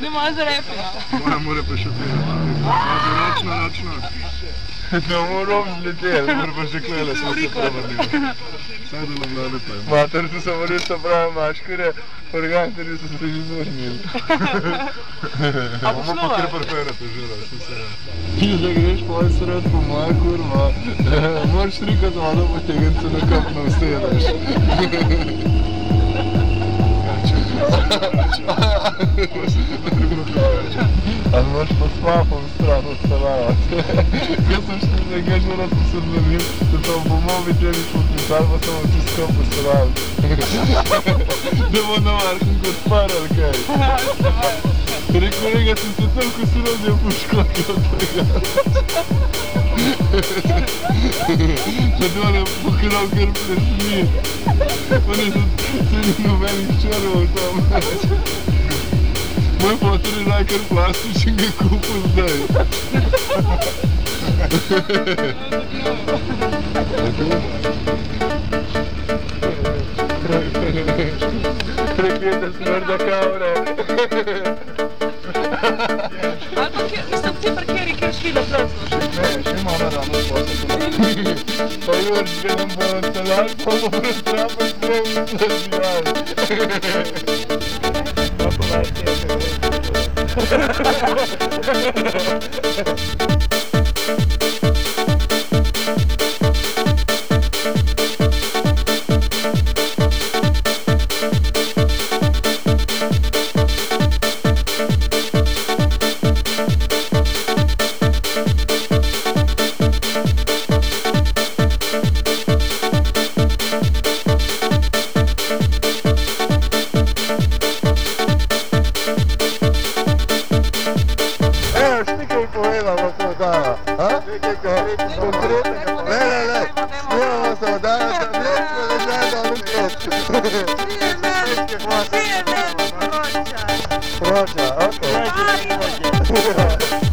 Ne moreš z repom. Moja mora pa še delati. Račno, račno. Ne morem zleteti, ker pa že klele smo se pravili. Saj da nam vlade pa je. Mater, tu sem res pravi maškere. Organizatorji so se že zvrnili. Ampak kako je preferirati, že raš, mislim. Ti zagreš po sred, po moja kurva. Moraš trikrat vodo potegniti, da kapno vstedeš. A masz pod słabą stronę starałaś. Ja sam się nie nagaził raz po sobie mnie, to tam bomowy dzieli pod albo sam ci skopy starałem. Demo na marku sparal kaj. Rekord kolega, ty se tam kusurownie puszkla od tego. Să doară bucura o cărpile smie. Până să, se nu vea niciodată o doamnă. Măi, poate le dai că-l asta și încă cupul îți dai. Trebuie să merg de camera. Hoy volvemos a instalar como nuestra necesidad. the last tomar fiquei com ela, vou soltar. Hã? Fiquei com ela. Com Lê, lê, lê. Se eu vou soltar, eu também vou deixar ela no canto. Rocha. Rocha, ok. Rocha.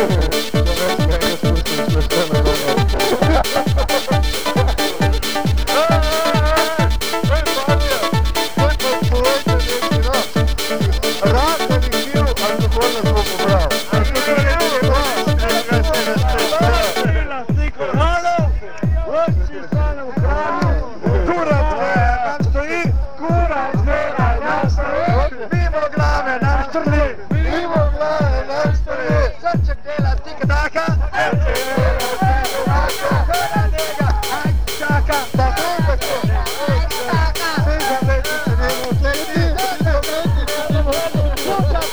Thank you.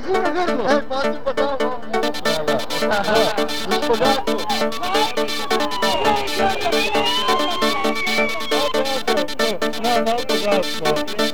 Brasil, é mesmo? É, pode botar a mão nela. Esfogato. Não, não, não, não.